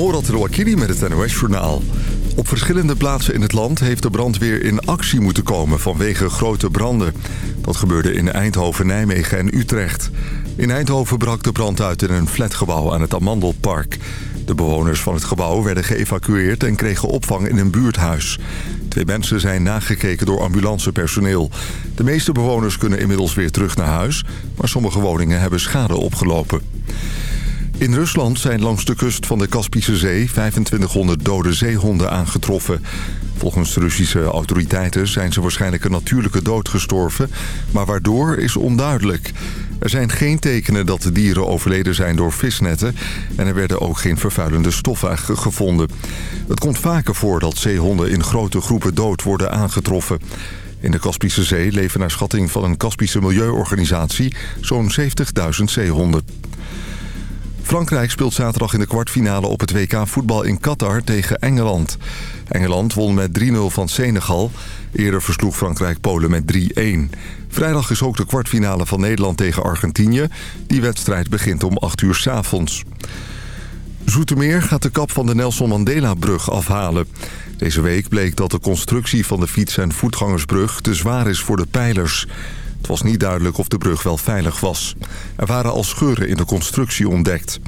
Morat Rouakiri met het NOS-journaal. Op verschillende plaatsen in het land heeft de brandweer in actie moeten komen vanwege grote branden. Dat gebeurde in Eindhoven, Nijmegen en Utrecht. In Eindhoven brak de brand uit in een flatgebouw aan het Amandelpark. De bewoners van het gebouw werden geëvacueerd en kregen opvang in een buurthuis. Twee mensen zijn nagekeken door ambulancepersoneel. De meeste bewoners kunnen inmiddels weer terug naar huis... maar sommige woningen hebben schade opgelopen. In Rusland zijn langs de kust van de Kaspische Zee 2500 dode zeehonden aangetroffen. Volgens Russische autoriteiten zijn ze waarschijnlijk een natuurlijke dood gestorven... maar waardoor is onduidelijk. Er zijn geen tekenen dat de dieren overleden zijn door visnetten... en er werden ook geen vervuilende stoffen gevonden. Het komt vaker voor dat zeehonden in grote groepen dood worden aangetroffen. In de Kaspische Zee leven naar schatting van een Kaspische Milieuorganisatie... zo'n 70.000 zeehonden. Frankrijk speelt zaterdag in de kwartfinale op het WK voetbal in Qatar tegen Engeland. Engeland won met 3-0 van Senegal. Eerder versloeg Frankrijk Polen met 3-1. Vrijdag is ook de kwartfinale van Nederland tegen Argentinië. Die wedstrijd begint om 8 uur s avonds. Zoetermeer gaat de kap van de Nelson Mandela-brug afhalen. Deze week bleek dat de constructie van de fiets- en voetgangersbrug te zwaar is voor de pijlers. Het was niet duidelijk of de brug wel veilig was. Er waren al scheuren in de constructie ontdekt.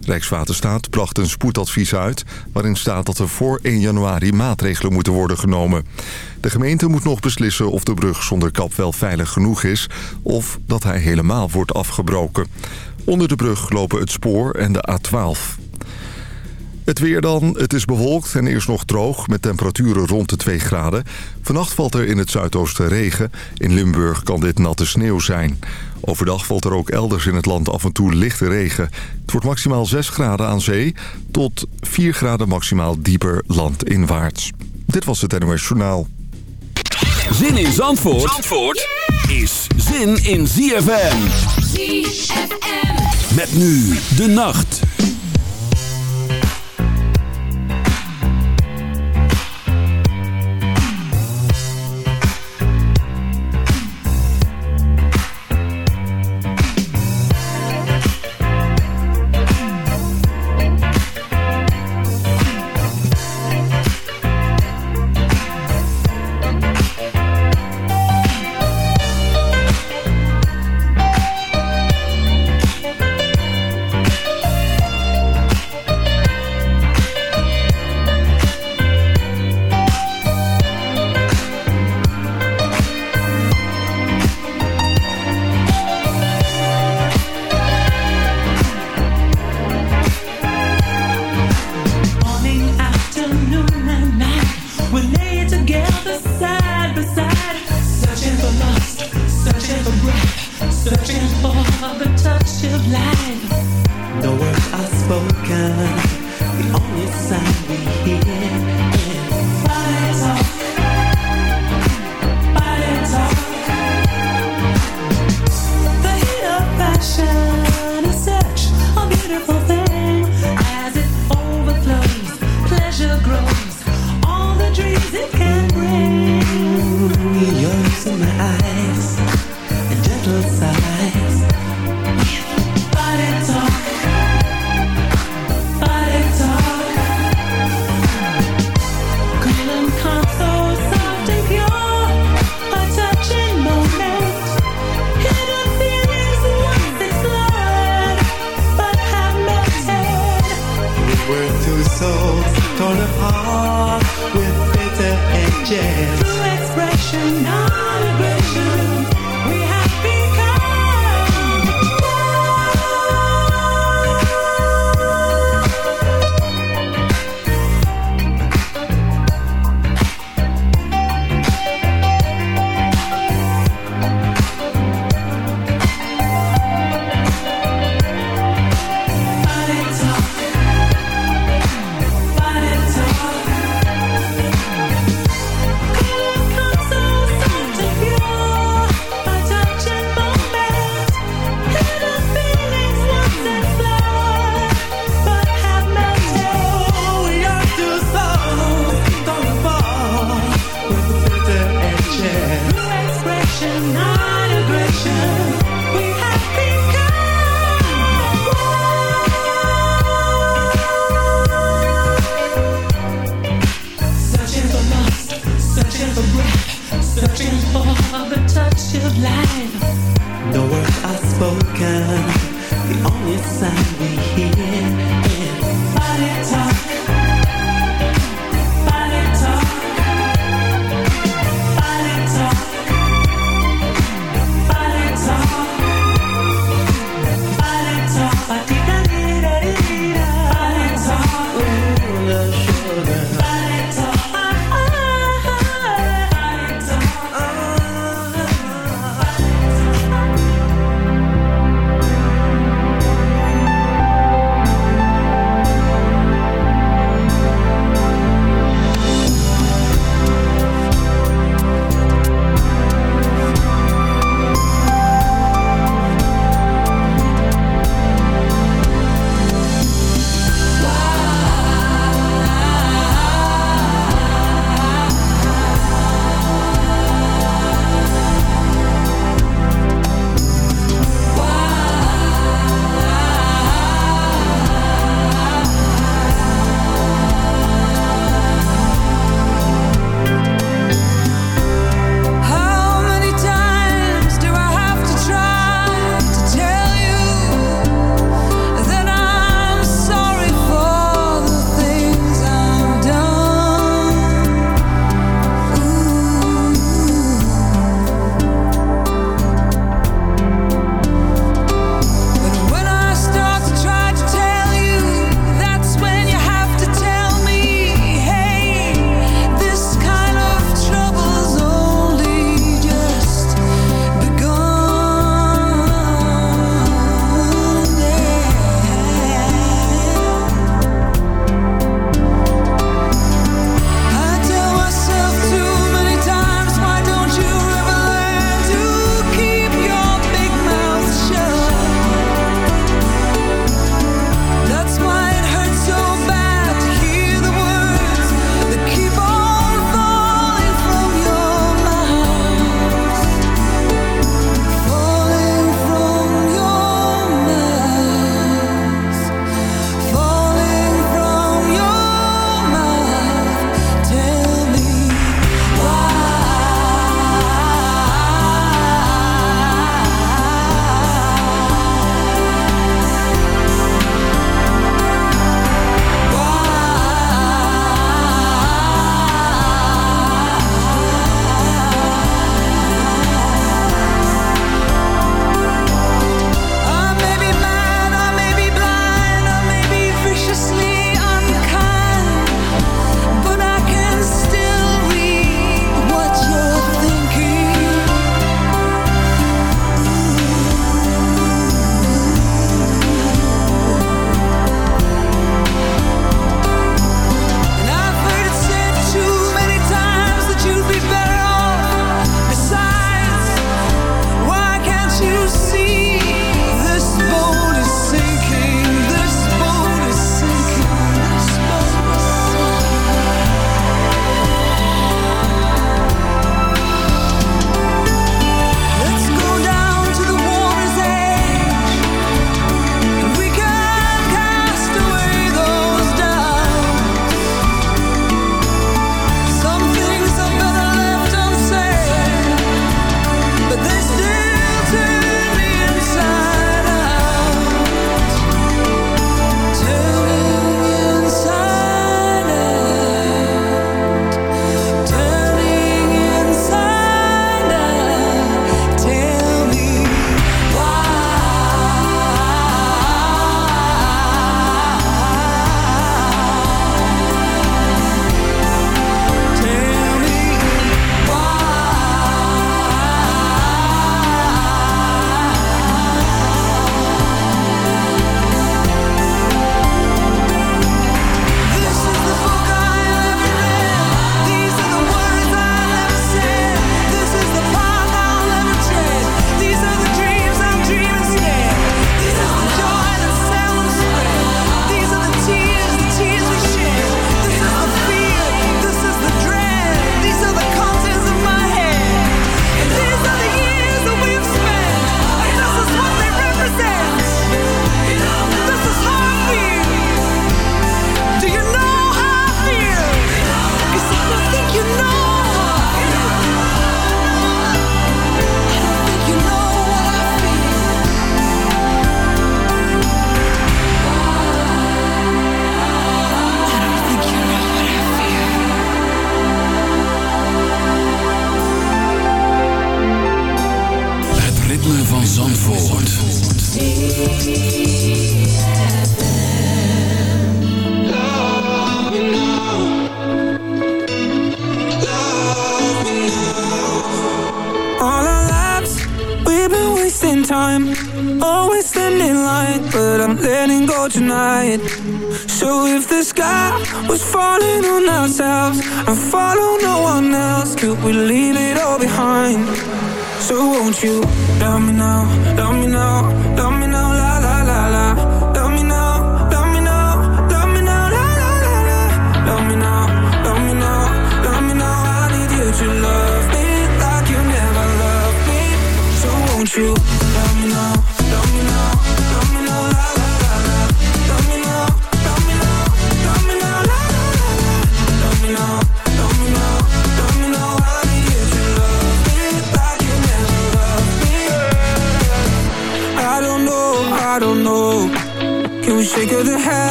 Rijkswaterstaat bracht een spoedadvies uit... waarin staat dat er voor 1 januari maatregelen moeten worden genomen. De gemeente moet nog beslissen of de brug zonder kap wel veilig genoeg is... of dat hij helemaal wordt afgebroken. Onder de brug lopen het spoor en de A12. Het weer dan. Het is bewolkt en eerst nog droog met temperaturen rond de 2 graden. Vannacht valt er in het zuidoosten regen. In Limburg kan dit natte sneeuw zijn. Overdag valt er ook elders in het land af en toe lichte regen. Het wordt maximaal 6 graden aan zee tot 4 graden maximaal dieper landinwaarts. Dit was het NOS Journaal. Zin in Zandvoort, Zandvoort is zin in ZFM. ZFM. Met nu de nacht.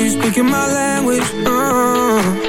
you speaking my language? Uh -huh.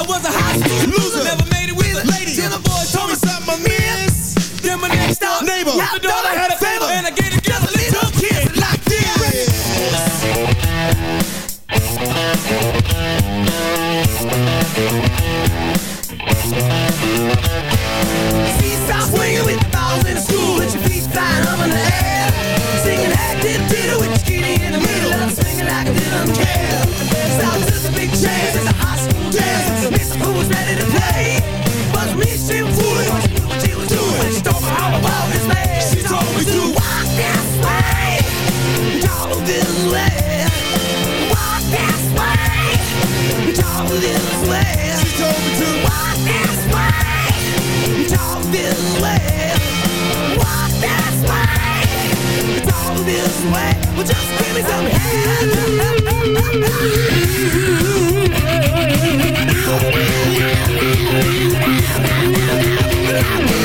I was a hot loser, never made it with a lady. Till the boy told me something I missed. Then my next door neighbor, I thought I had a favor, and I gave it just a little kiss like this. this way. Well, just give me some help.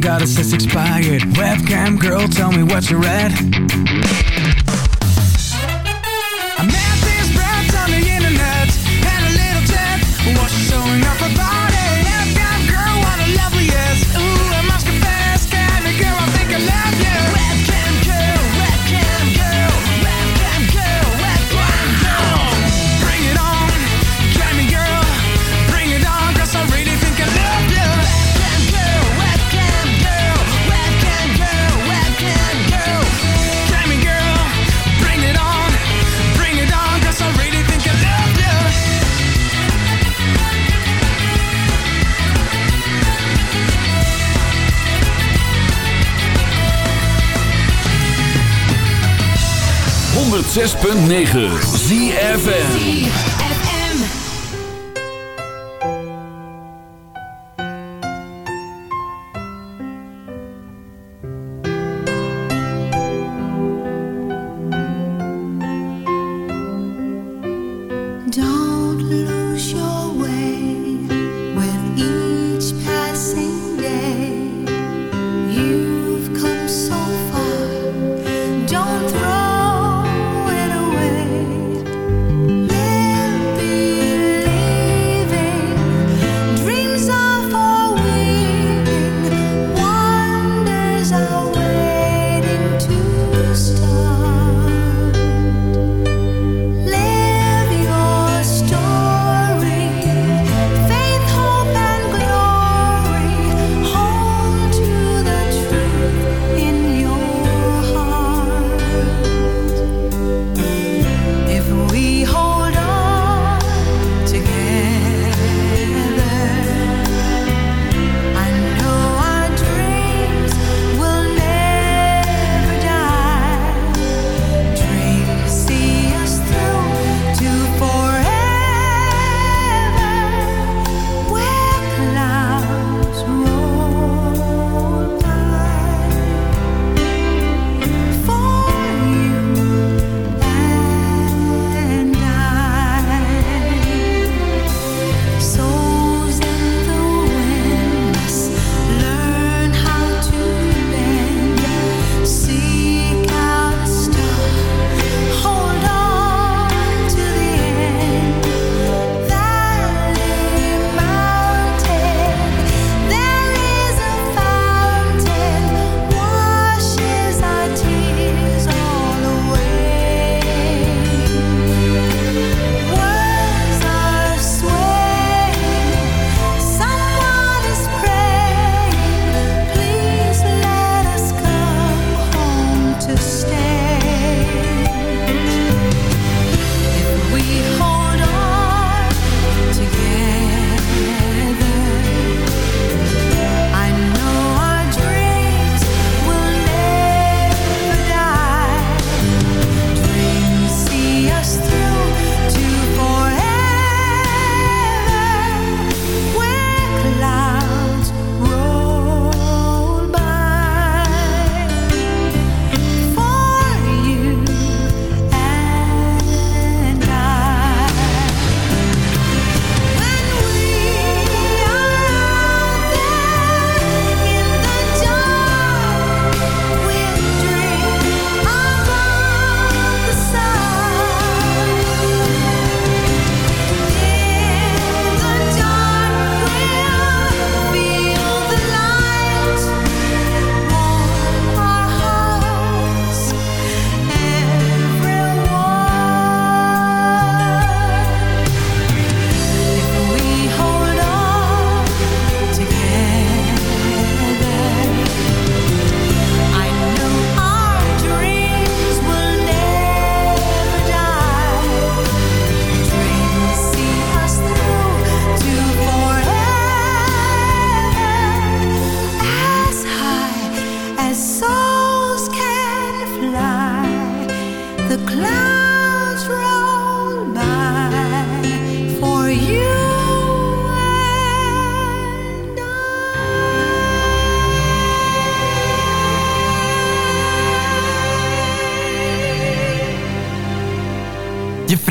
goddess has expired. Webcam girl, tell me what you read. 106.9 ZFN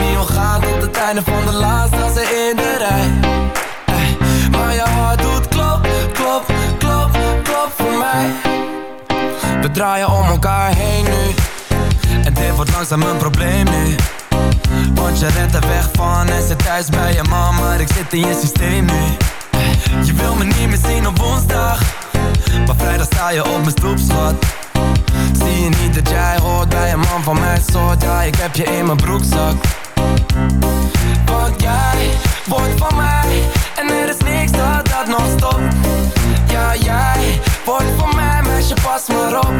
niet ontgaan tot het einde van de laatste als in de rij. Eh, Maar jouw hart doet klop, klop, klop, klop voor mij. We draaien om elkaar heen nu. En dit wordt langzaam een probleem nu. Want je rent er weg van en zit thuis bij je man Maar ik zit in je systeem nu. Je wil me niet meer zien op woensdag. Maar vrijdag sta je op mijn stoep, schat. Zie je niet dat jij hoort bij een man van mijn soort? Ja, ik heb je in mijn broekzak Want jij wordt van mij En er is niks dat dat nog stopt. Ja, jij wordt van mij, meisje pas maar op.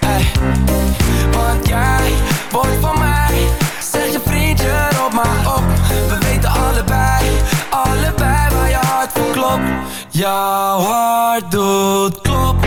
Ey. Want jij wordt van mij Zeg je vriendje, roep maar op. We weten allebei, allebei waar je hart voor klopt. Jouw hart doet klop,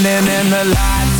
Standing in the light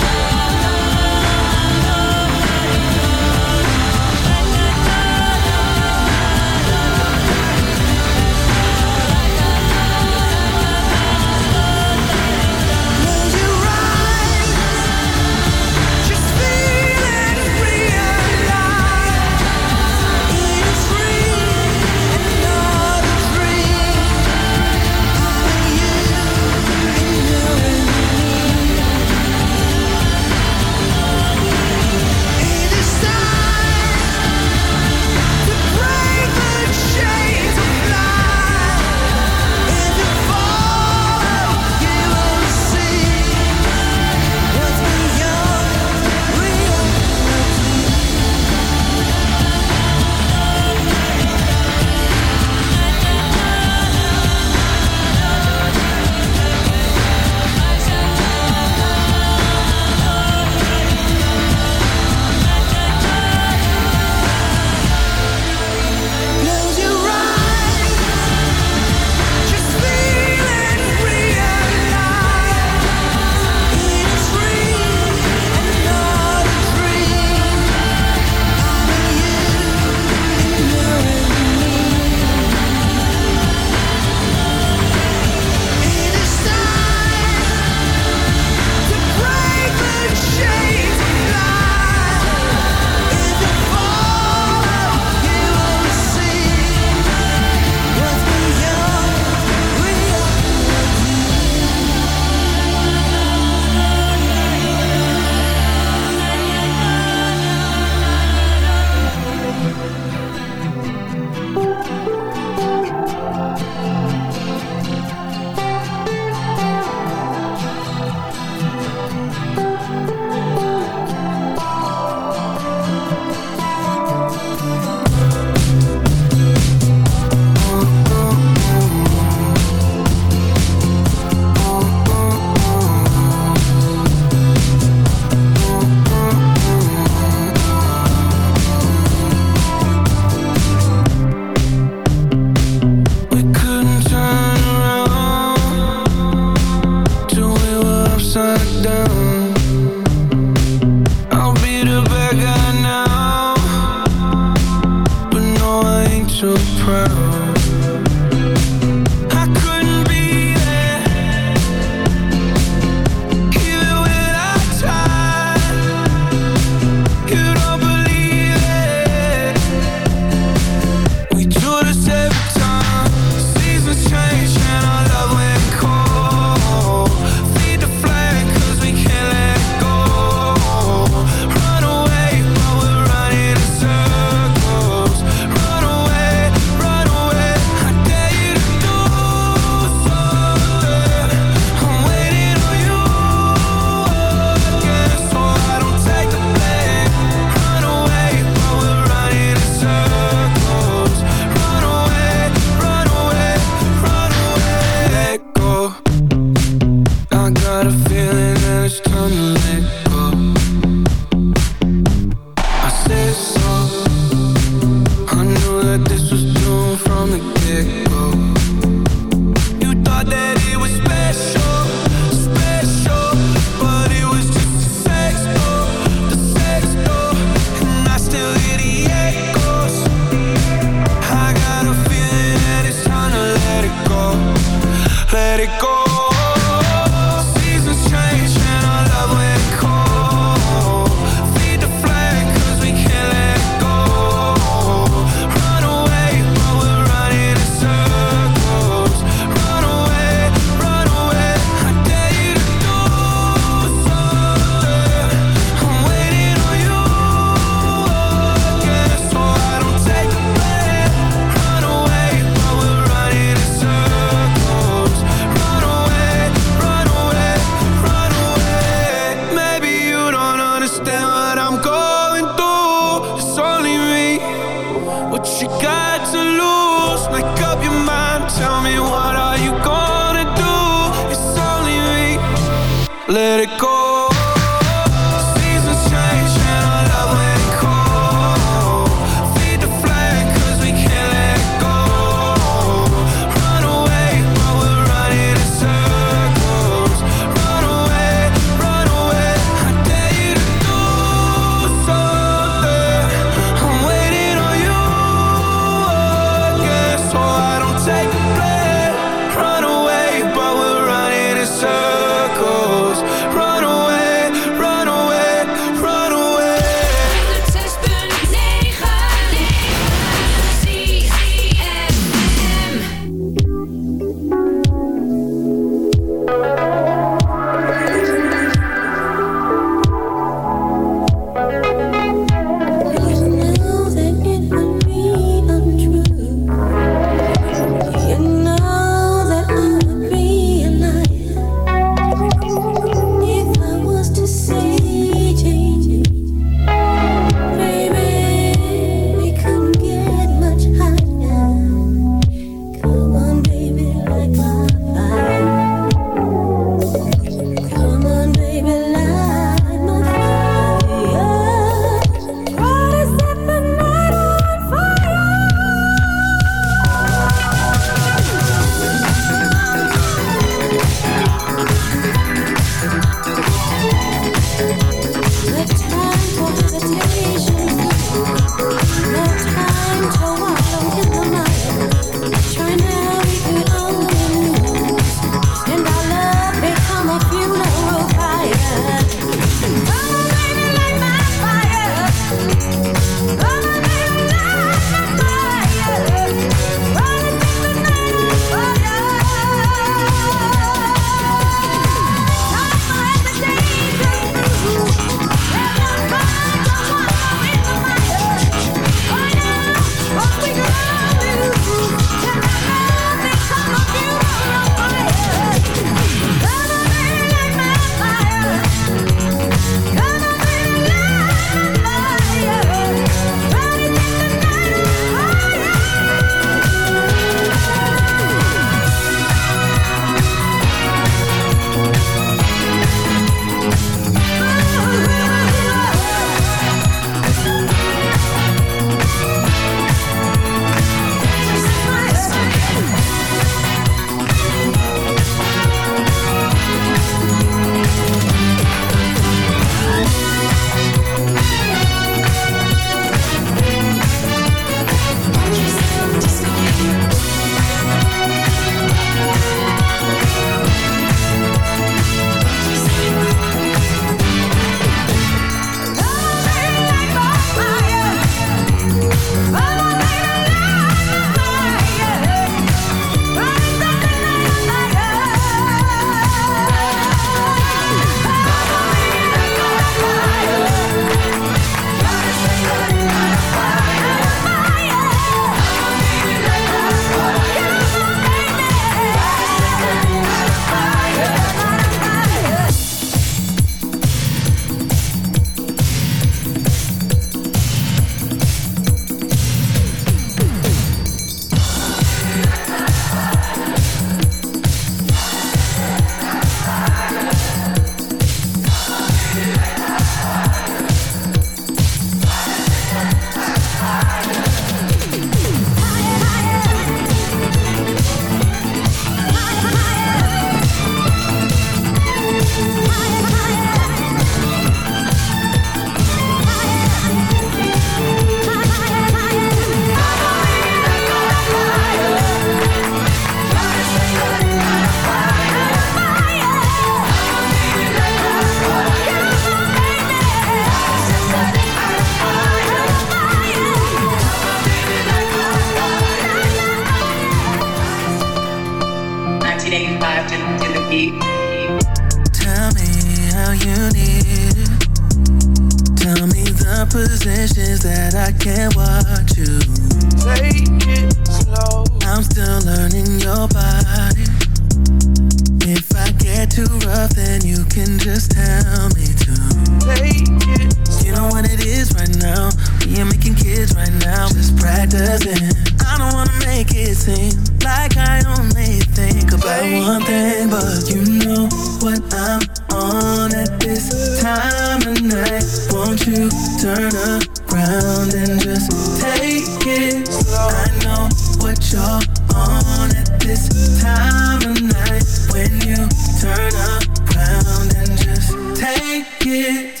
get